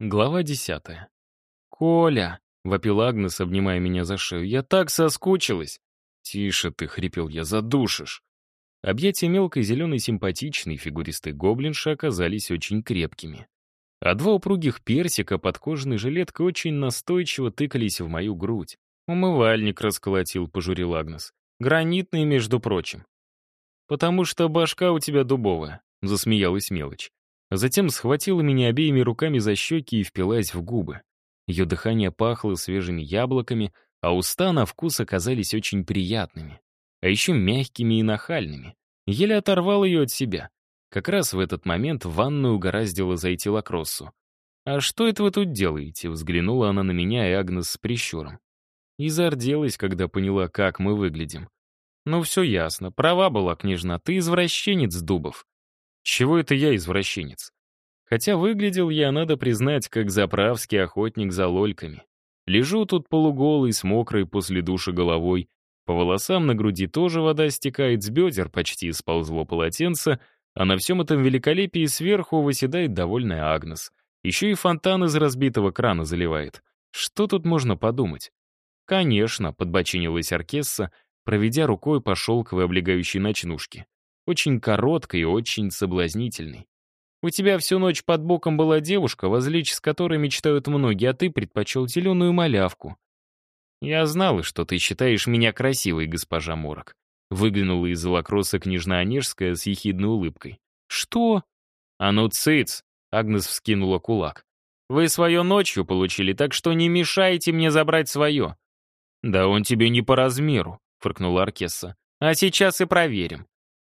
Глава десятая. «Коля!» — вопил Агнес, обнимая меня за шею. «Я так соскучилась!» «Тише ты!» — хрипел я. «Задушишь!» Объятия мелкой зеленой симпатичной фигуристой гоблинши оказались очень крепкими. А два упругих персика под кожаной жилеткой очень настойчиво тыкались в мою грудь. «Умывальник расколотил», — пожурил Агнес. «Гранитный, между прочим». «Потому что башка у тебя дубовая», — засмеялась мелочь. Затем схватила меня обеими руками за щеки и впилась в губы. Ее дыхание пахло свежими яблоками, а уста на вкус оказались очень приятными. А еще мягкими и нахальными. Еле оторвал ее от себя. Как раз в этот момент в ванную угораздило зайти Лакроссу. «А что это вы тут делаете?» — взглянула она на меня и Агнес с прищуром. И зарделась, когда поняла, как мы выглядим. «Ну все ясно, права была княжна, ты извращенец, Дубов. Чего это я извращенец? Хотя выглядел я, надо признать, как заправский охотник за лольками. Лежу тут полуголый, с мокрой после душа головой. По волосам на груди тоже вода стекает, с бедер почти сползло полотенце, а на всем этом великолепии сверху выседает довольная Агнес. Еще и фонтан из разбитого крана заливает. Что тут можно подумать? «Конечно», — подбочинилась Аркесса, проведя рукой по шелковой облегающей ночнушке очень короткой и очень соблазнительной. У тебя всю ночь под боком была девушка, возлечь с которой мечтают многие, а ты предпочел зеленую малявку. Я знала, что ты считаешь меня красивой, госпожа Морок. Выглянула из-за лакроса княжна Онежская с ехидной улыбкой. «Что?» «А ну, цыц!» — Агнес вскинула кулак. «Вы свое ночью получили, так что не мешайте мне забрать свое». «Да он тебе не по размеру», — фыркнула Аркесса. «А сейчас и проверим».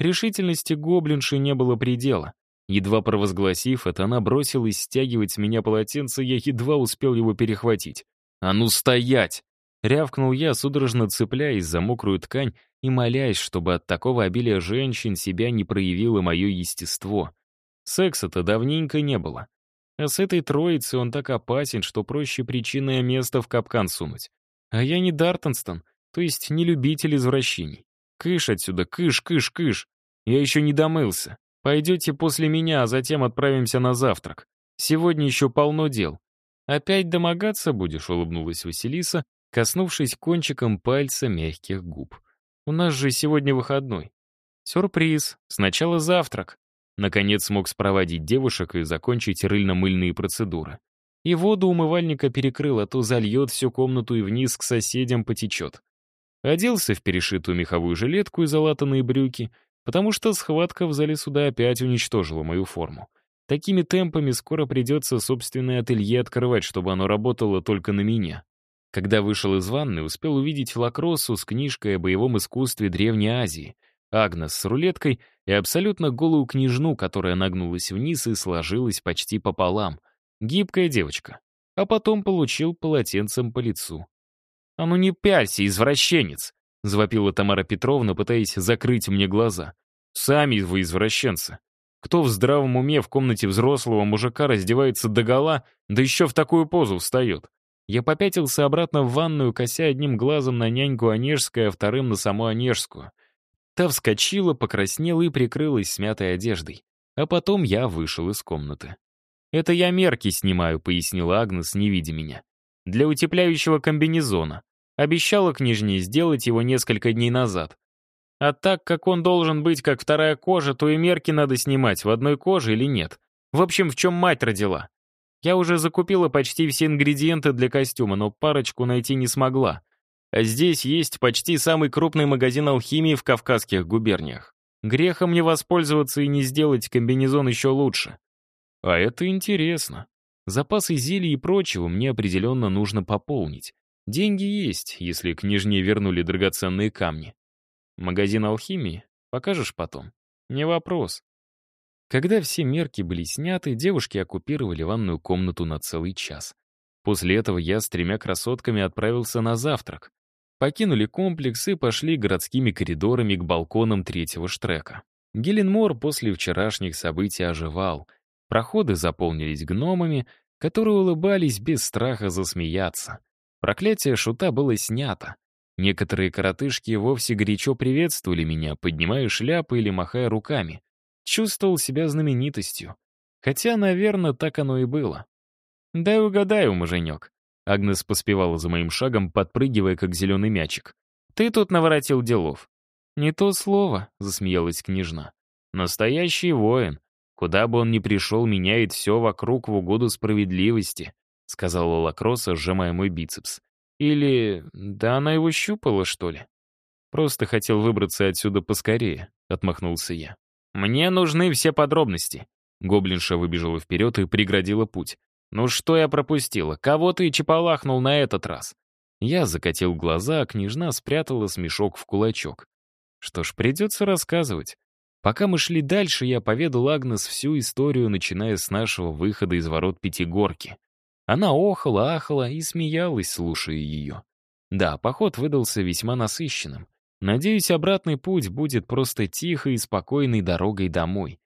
Решительности гоблинши не было предела. Едва провозгласив это, она бросилась стягивать с меня полотенце, я едва успел его перехватить. «А ну стоять!» Рявкнул я, судорожно цепляясь за мокрую ткань и молясь, чтобы от такого обилия женщин себя не проявило мое естество. Секса-то давненько не было. А с этой троицей он так опасен, что проще причинное место в капкан сунуть. А я не Дартонстон, то есть не любитель извращений. Кыш отсюда, кыш, кыш, кыш. Я еще не домылся. Пойдете после меня, а затем отправимся на завтрак. Сегодня еще полно дел. Опять домогаться будешь, улыбнулась Василиса, коснувшись кончиком пальца мягких губ. У нас же сегодня выходной. Сюрприз. Сначала завтрак. Наконец смог спроводить девушек и закончить рыльно-мыльные процедуры. И воду умывальника перекрыл, а то зальет всю комнату и вниз к соседям потечет. Оделся в перешитую меховую жилетку и залатанные брюки, потому что схватка в зале суда опять уничтожила мою форму. Такими темпами скоро придется собственное ателье открывать, чтобы оно работало только на меня. Когда вышел из ванны, успел увидеть Лакроссу с книжкой о боевом искусстве Древней Азии, Агнес с рулеткой и абсолютно голую княжну, которая нагнулась вниз и сложилась почти пополам. Гибкая девочка. А потом получил полотенцем по лицу. «А ну не пялься, извращенец!» — завопила Тамара Петровна, пытаясь закрыть мне глаза. «Сами вы извращенцы. Кто в здравом уме в комнате взрослого мужика раздевается догола, да еще в такую позу встает?» Я попятился обратно в ванную, кося одним глазом на няньку Онежскую, а вторым на саму Онежскую. Та вскочила, покраснела и прикрылась смятой одеждой. А потом я вышел из комнаты. «Это я мерки снимаю», — пояснила Агнес, не видя меня. «Для утепляющего комбинезона. Обещала княжне сделать его несколько дней назад. А так как он должен быть как вторая кожа, то и мерки надо снимать, в одной коже или нет. В общем, в чем мать родила. Я уже закупила почти все ингредиенты для костюма, но парочку найти не смогла. А здесь есть почти самый крупный магазин алхимии в Кавказских губерниях. Греха мне воспользоваться и не сделать комбинезон еще лучше. А это интересно. Запасы зелий и прочего мне определенно нужно пополнить. Деньги есть, если княжне вернули драгоценные камни. Магазин алхимии? Покажешь потом? Не вопрос. Когда все мерки были сняты, девушки оккупировали ванную комнату на целый час. После этого я с тремя красотками отправился на завтрак. Покинули комплекс и пошли городскими коридорами к балконам третьего штрека. Геленмор после вчерашних событий оживал. Проходы заполнились гномами, которые улыбались без страха засмеяться. Проклятие шута было снято. Некоторые коротышки вовсе горячо приветствовали меня, поднимая шляпы или махая руками. Чувствовал себя знаменитостью. Хотя, наверное, так оно и было. «Дай угадаю, муженек». Агнес поспевала за моим шагом, подпрыгивая, как зеленый мячик. «Ты тут наворотил делов». «Не то слово», — засмеялась княжна. «Настоящий воин. Куда бы он ни пришел, меняет все вокруг в угоду справедливости», — сказала Лакроса, сжимая мой бицепс. «Или... да она его щупала, что ли?» «Просто хотел выбраться отсюда поскорее», — отмахнулся я. «Мне нужны все подробности». Гоблинша выбежала вперед и преградила путь. «Ну что я пропустила? Кого ты чепалахнул на этот раз?» Я закатил глаза, а княжна спрятала смешок в кулачок. Что ж, придется рассказывать. Пока мы шли дальше, я поведал Агнес всю историю, начиная с нашего выхода из ворот Пятигорки. Она охала, ахала и смеялась, слушая ее. Да, поход выдался весьма насыщенным. Надеюсь, обратный путь будет просто тихой и спокойной дорогой домой.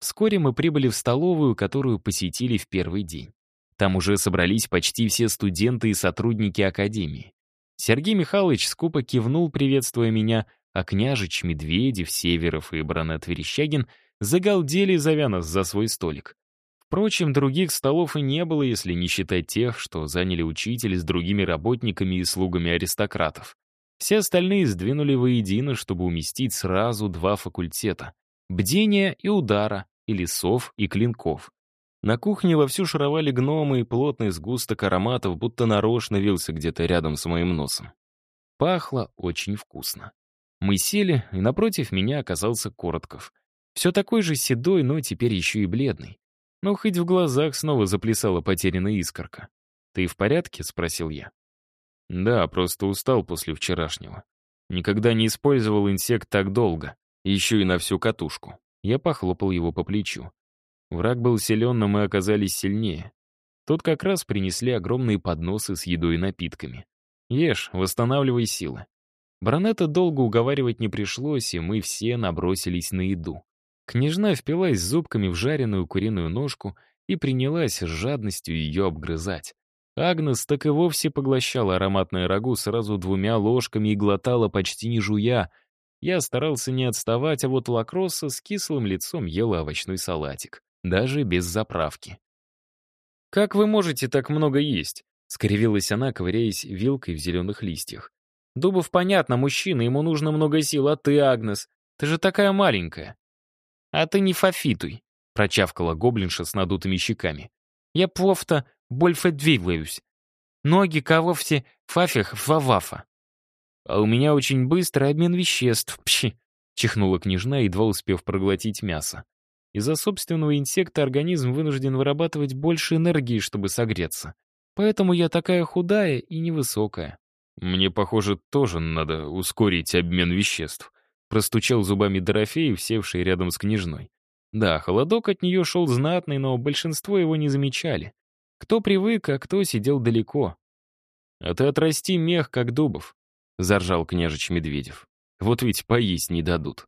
Вскоре мы прибыли в столовую, которую посетили в первый день. Там уже собрались почти все студенты и сотрудники академии. Сергей Михайлович скупо кивнул, приветствуя меня, а княжич Медведев, Северов и баронет Верещагин загалдели, зовя за свой столик. Впрочем, других столов и не было, если не считать тех, что заняли учитель с другими работниками и слугами аристократов. Все остальные сдвинули воедино, чтобы уместить сразу два факультета — бдения и удара, и лесов, и клинков. На кухне вовсю шаровали гномы, и плотный сгусток ароматов будто нарочно вился где-то рядом с моим носом. Пахло очень вкусно. Мы сели, и напротив меня оказался Коротков. Все такой же седой, но теперь еще и бледный. Но хоть в глазах снова заплясала потерянная искорка. «Ты в порядке?» — спросил я. Да, просто устал после вчерашнего. Никогда не использовал инсект так долго, еще и на всю катушку. Я похлопал его по плечу. Враг был силен, но мы оказались сильнее. Тут как раз принесли огромные подносы с едой и напитками. Ешь, восстанавливай силы. Баронета долго уговаривать не пришлось, и мы все набросились на еду. Княжна впилась зубками в жареную куриную ножку и принялась с жадностью ее обгрызать. Агнес так и вовсе поглощала ароматное рагу сразу двумя ложками и глотала почти не жуя. Я старался не отставать, а вот Лакросса с кислым лицом ела овощной салатик. Даже без заправки. «Как вы можете так много есть?» — скривилась она, ковыряясь вилкой в зеленых листьях. «Дубов, понятно, мужчина, ему нужно много сил, а ты, Агнес, ты же такая маленькая». «А ты не фафитуй», — прочавкала гоблинша с надутыми щеками. «Я плохо больше двигаюсь. Ноги кого все фафих фавафа. А у меня очень быстрый обмен веществ, пщи, чихнула княжна, едва успев проглотить мясо. Из-за собственного инсекта организм вынужден вырабатывать больше энергии, чтобы согреться. Поэтому я такая худая и невысокая. Мне, похоже, тоже надо ускорить обмен веществ. Простучал зубами Дорофей, севший рядом с княжной. Да, холодок от нее шел знатный, но большинство его не замечали. Кто привык, а кто сидел далеко. «А ты отрасти мех, как дубов», — заржал княжич Медведев. «Вот ведь поесть не дадут».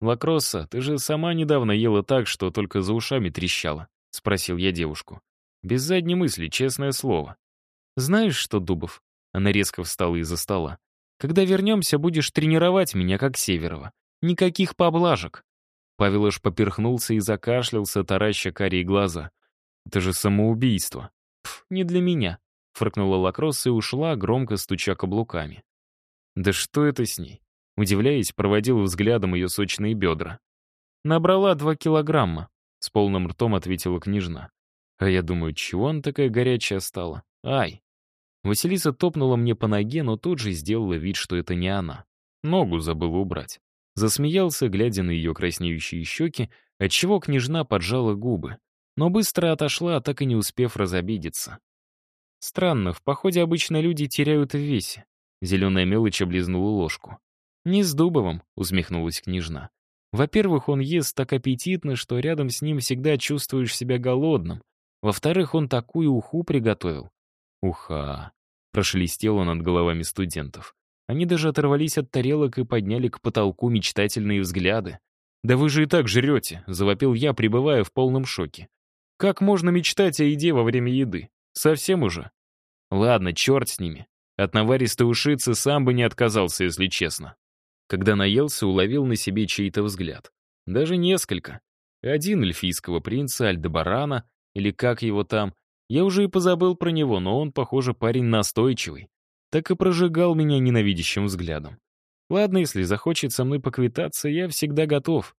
«Лакросса, ты же сама недавно ела так, что только за ушами трещала», — спросил я девушку. Без задней мысли, честное слово. «Знаешь что, Дубов?» Она резко встала из-за стола. «Когда вернемся, будешь тренировать меня, как Северова. Никаких поблажек». Павел аж поперхнулся и закашлялся, тараща карие глаза. Это же самоубийство. Пф, не для меня. Фыркнула Лакросс и ушла, громко стуча каблуками. Да что это с ней? Удивляясь, проводил взглядом ее сочные бедра. «Набрала два килограмма», — с полным ртом ответила княжна. А я думаю, чего она такая горячая стала? Ай! Василиса топнула мне по ноге, но тут же сделала вид, что это не она. Ногу забыла убрать. Засмеялся, глядя на ее краснеющие щеки, отчего княжна поджала губы но быстро отошла, так и не успев разобидеться. Странно, в походе обычно люди теряют в весе. Зеленая мелочь облизнула ложку. «Не с Дубовым», — усмехнулась княжна. «Во-первых, он ест так аппетитно, что рядом с ним всегда чувствуешь себя голодным. Во-вторых, он такую уху приготовил». «Уха!» — прошелестело над головами студентов. Они даже оторвались от тарелок и подняли к потолку мечтательные взгляды. «Да вы же и так жрете», — завопил я, пребывая в полном шоке. Как можно мечтать о еде во время еды? Совсем уже? Ладно, черт с ними. От наваристой ушицы сам бы не отказался, если честно. Когда наелся, уловил на себе чей-то взгляд. Даже несколько. Один эльфийского принца Альдебарана, или как его там, Я уже и позабыл про него, но он, похоже, парень настойчивый. Так и прожигал меня ненавидящим взглядом. Ладно, если захочет со мной поквитаться, я всегда готов.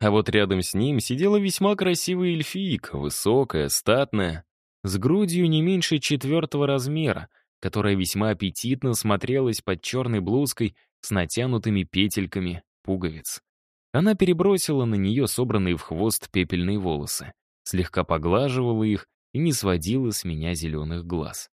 А вот рядом с ним сидела весьма красивая эльфийка, высокая, статная, с грудью не меньше четвертого размера, которая весьма аппетитно смотрелась под черной блузкой с натянутыми петельками пуговиц. Она перебросила на нее собранные в хвост пепельные волосы, слегка поглаживала их и не сводила с меня зеленых глаз.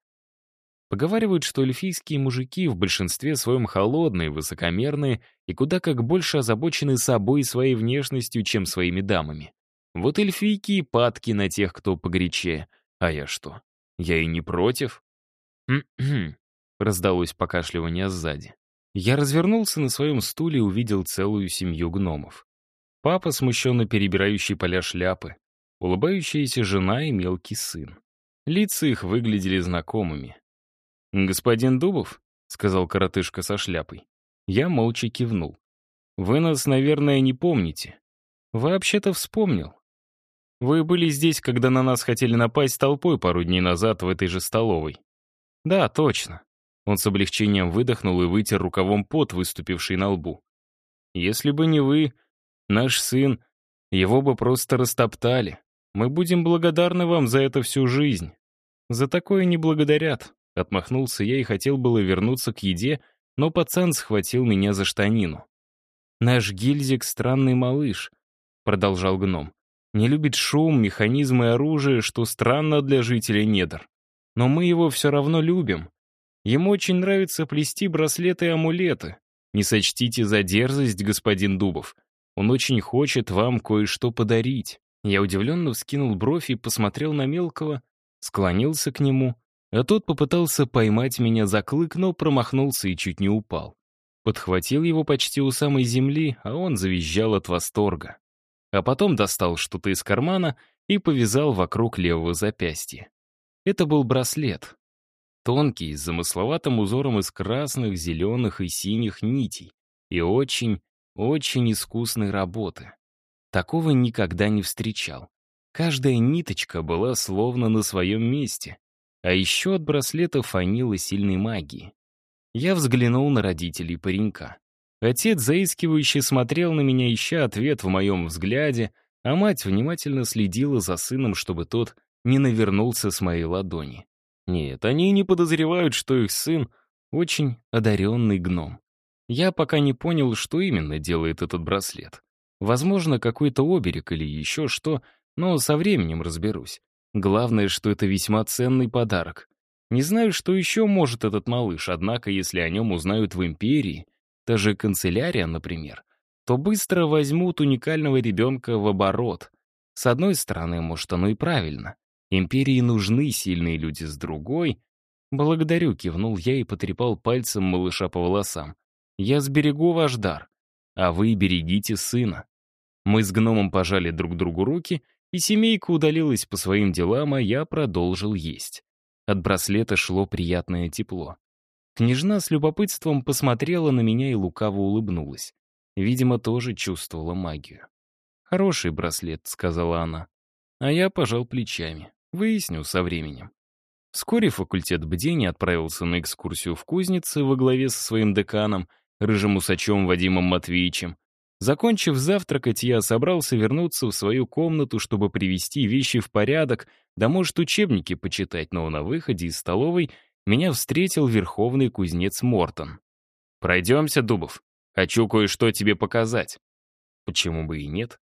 Поговаривают, что эльфийские мужики в большинстве своем холодные, высокомерные и куда как больше озабочены собой и своей внешностью, чем своими дамами. Вот эльфийки и падки на тех, кто погорячее. А я что? Я и не против. «Хм-хм», раздалось покашливание сзади. Я развернулся на своем стуле и увидел целую семью гномов. Папа, смущенно перебирающий поля шляпы, улыбающаяся жена и мелкий сын. Лица их выглядели знакомыми. «Господин Дубов?» — сказал коротышка со шляпой. Я молча кивнул. «Вы нас, наверное, не помните». «Вообще-то вспомнил. Вы были здесь, когда на нас хотели напасть толпой пару дней назад в этой же столовой». «Да, точно». Он с облегчением выдохнул и вытер рукавом пот, выступивший на лбу. «Если бы не вы, наш сын, его бы просто растоптали. Мы будем благодарны вам за это всю жизнь. За такое не благодарят. Отмахнулся я и хотел было вернуться к еде, но пацан схватил меня за штанину. «Наш гильзик — странный малыш», — продолжал гном. «Не любит шум, механизмы и оружие, что странно для жителей недр. Но мы его все равно любим. Ему очень нравится плести браслеты и амулеты. Не сочтите за дерзость, господин Дубов. Он очень хочет вам кое-что подарить». Я удивленно вскинул бровь и посмотрел на мелкого, склонился к нему — а тот попытался поймать меня за клык, но промахнулся и чуть не упал. Подхватил его почти у самой земли, а он завизжал от восторга. А потом достал что-то из кармана и повязал вокруг левого запястья. Это был браслет. Тонкий, с замысловатым узором из красных, зеленых и синих нитей. И очень, очень искусной работы. Такого никогда не встречал. Каждая ниточка была словно на своем месте. А еще от браслета фанило сильной магии. Я взглянул на родителей паренька. Отец заискивающе смотрел на меня, ища ответ в моем взгляде, а мать внимательно следила за сыном, чтобы тот не навернулся с моей ладони. Нет, они не подозревают, что их сын — очень одаренный гном. Я пока не понял, что именно делает этот браслет. Возможно, какой-то оберег или еще что, но со временем разберусь. Главное, что это весьма ценный подарок. Не знаю, что еще может этот малыш, однако если о нем узнают в империи, даже канцелярия, например, то быстро возьмут уникального ребенка в оборот. С одной стороны, может, оно и правильно. Империи нужны сильные люди, с другой... «Благодарю», — кивнул я и потрепал пальцем малыша по волосам. «Я сберегу ваш дар, а вы берегите сына». Мы с гномом пожали друг другу руки — и семейка удалилась по своим делам, а я продолжил есть. От браслета шло приятное тепло. Княжна с любопытством посмотрела на меня и лукаво улыбнулась. Видимо, тоже чувствовала магию. «Хороший браслет», — сказала она. А я пожал плечами. Выясню со временем. Вскоре факультет бдения отправился на экскурсию в кузнице во главе со своим деканом, рыжим усачом Вадимом Матвеевичем, Закончив завтракать, я собрался вернуться в свою комнату, чтобы привести вещи в порядок, да может учебники почитать, но на выходе из столовой меня встретил верховный кузнец Мортон. «Пройдемся, Дубов. Хочу кое-что тебе показать». Почему бы и нет?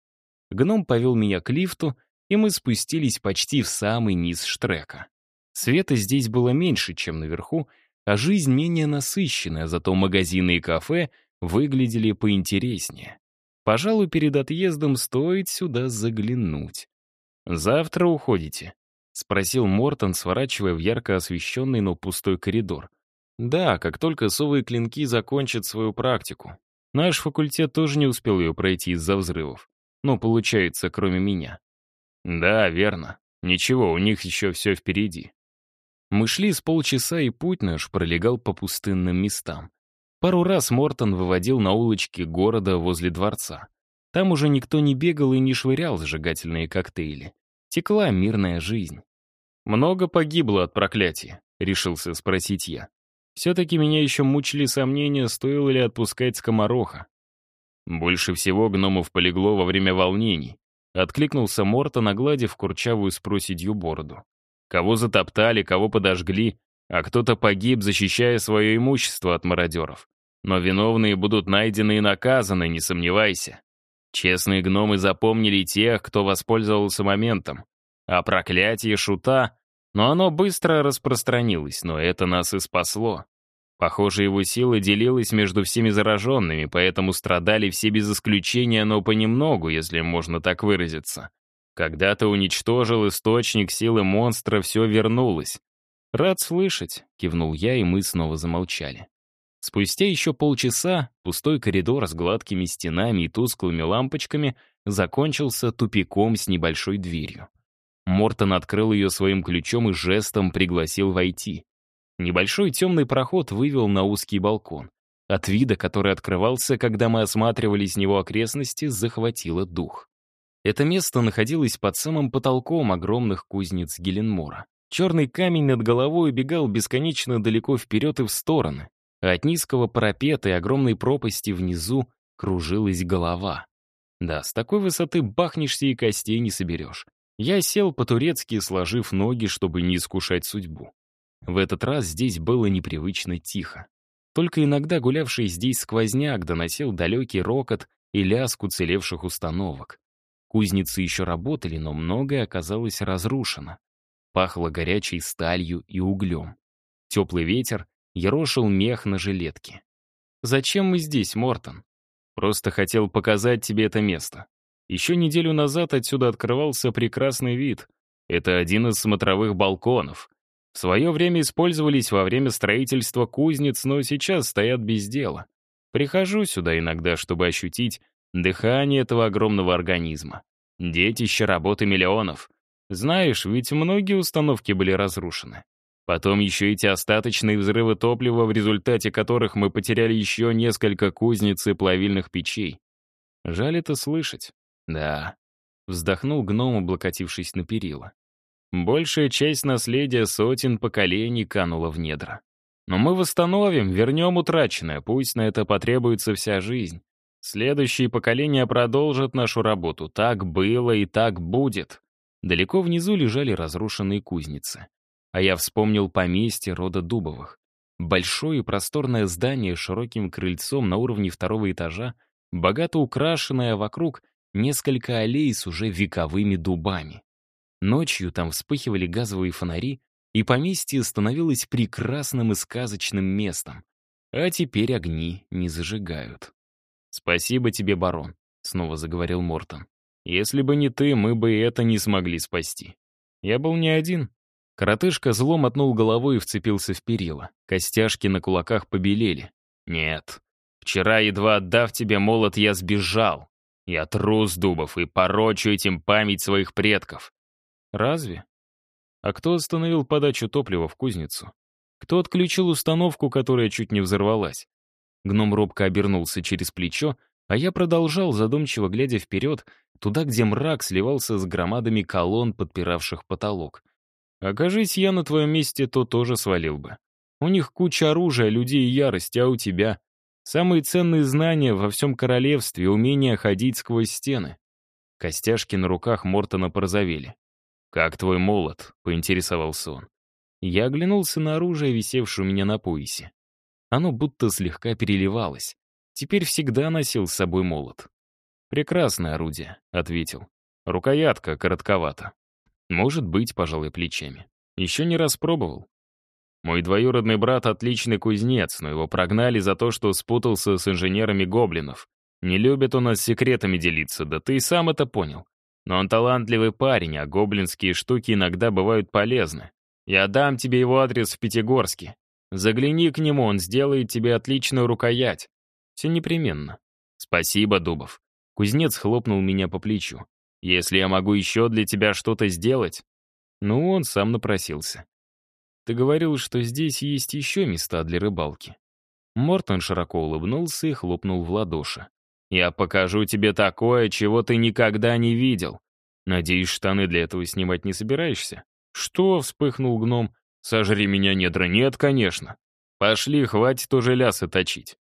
Гном повел меня к лифту, и мы спустились почти в самый низ штрека. Света здесь было меньше, чем наверху, а жизнь менее насыщенная, зато магазины и кафе выглядели поинтереснее. Пожалуй, перед отъездом стоит сюда заглянуть. «Завтра уходите?» — спросил Мортон, сворачивая в ярко освещенный, но пустой коридор. «Да, как только совые клинки закончат свою практику. Наш факультет тоже не успел ее пройти из-за взрывов. Ну, получается, кроме меня». «Да, верно. Ничего, у них еще все впереди». Мы шли с полчаса, и путь наш пролегал по пустынным местам. Пару раз Мортон выводил на улочки города возле дворца. Там уже никто не бегал и не швырял зажигательные коктейли. Текла мирная жизнь. «Много погибло от проклятия», — решился спросить я. Все-таки меня еще мучили сомнения, стоило ли отпускать скомороха. Больше всего гномов полегло во время волнений. Откликнулся Морта, нагладив курчавую с проседью бороду. Кого затоптали, кого подожгли, а кто-то погиб, защищая свое имущество от мародеров. Но виновные будут найдены и наказаны, не сомневайся. Честные гномы запомнили тех, кто воспользовался моментом. А проклятие шута, но оно быстро распространилось, но это нас и спасло. Похоже, его сила делилась между всеми зараженными, поэтому страдали все без исключения, но понемногу, если можно так выразиться. Когда ты уничтожил источник силы монстра, все вернулось. «Рад слышать», — кивнул я, и мы снова замолчали. Спустя еще полчаса пустой коридор с гладкими стенами и тусклыми лампочками закончился тупиком с небольшой дверью. Мортон открыл ее своим ключом и жестом пригласил войти. Небольшой темный проход вывел на узкий балкон. От вида, который открывался, когда мы осматривали с него окрестности, захватило дух. Это место находилось под самым потолком огромных кузнец Геленмора. Черный камень над головой убегал бесконечно далеко вперед и в стороны, а от низкого парапета и огромной пропасти внизу кружилась голова. Да, с такой высоты бахнешься и костей не соберешь. Я сел по-турецки, сложив ноги, чтобы не искушать судьбу. В этот раз здесь было непривычно тихо. Только иногда гулявший здесь сквозняк доносил далекий рокот и лязг уцелевших установок. Кузницы еще работали, но многое оказалось разрушено. Пахло горячей сталью и углем. Теплый ветер ерошил мех на жилетке. «Зачем мы здесь, Мортон?» «Просто хотел показать тебе это место. Еще неделю назад отсюда открывался прекрасный вид. Это один из смотровых балконов. В свое время использовались во время строительства кузнец, но сейчас стоят без дела. Прихожу сюда иногда, чтобы ощутить дыхание этого огромного организма. Детище работы миллионов. Знаешь, ведь многие установки были разрушены. Потом еще эти остаточные взрывы топлива, в результате которых мы потеряли еще несколько кузнец и плавильных печей. Жаль это слышать. Да. Вздохнул гном, облокотившись на перила. Большая часть наследия сотен поколений канула в недра. Но мы восстановим, вернем утраченное, пусть на это потребуется вся жизнь. Следующие поколения продолжат нашу работу. Так было и так будет. Далеко внизу лежали разрушенные кузницы а я вспомнил поместье рода Дубовых. Большое и просторное здание с широким крыльцом на уровне второго этажа, богато украшенное вокруг несколько аллей с уже вековыми дубами. Ночью там вспыхивали газовые фонари, и поместье становилось прекрасным и сказочным местом. А теперь огни не зажигают. «Спасибо тебе, барон», — снова заговорил Мортон. «Если бы не ты, мы бы и это не смогли спасти. Я был не один, Коротышка зло мотнул головой и вцепился в перила. Костяшки на кулаках побелели. «Нет. Вчера, едва отдав тебе молот, я сбежал. Я трус дубов и порочу этим память своих предков». «Разве? А кто остановил подачу топлива в кузницу? Кто отключил установку, которая чуть не взорвалась?» Гном робко обернулся через плечо, а я продолжал, задумчиво глядя вперед, туда, где мрак сливался с громадами колонн, подпиравших потолок. Окажись я на твоем месте, то тоже свалил бы. У них куча оружия, людей и ярости, а у тебя самые ценные знания во всем королевстве, умение ходить сквозь стены. Костяшки на руках Мортона порозовели. «Как твой молот?» — поинтересовался он. Я оглянулся на оружие, висевшее у меня на поясе. Оно будто слегка переливалось. Теперь всегда носил с собой молот. «Прекрасное орудие», — ответил. «Рукоятка коротковата. Может быть, пожалуй, плечами. Еще не раз пробовал. Мой двоюродный брат — отличный кузнец, но его прогнали за то, что спутался с инженерами гоблинов. Не любит он нас секретами делиться, да ты и сам это понял. Но он талантливый парень, а гоблинские штуки иногда бывают полезны. Я дам тебе его адрес в Пятигорске. Загляни к нему, он сделает тебе отличную рукоять. Все непременно. Спасибо, Дубов. Кузнец хлопнул меня по плечу. Если я могу еще для тебя что-то сделать...» Ну, он сам напросился. «Ты говорил, что здесь есть еще места для рыбалки». Мортон широко улыбнулся и хлопнул в ладоши. «Я покажу тебе такое, чего ты никогда не видел. Надеюсь, штаны для этого снимать не собираешься?» «Что?» — вспыхнул гном. «Сожри меня, недра, нет, конечно. Пошли, хватит уже лясы точить.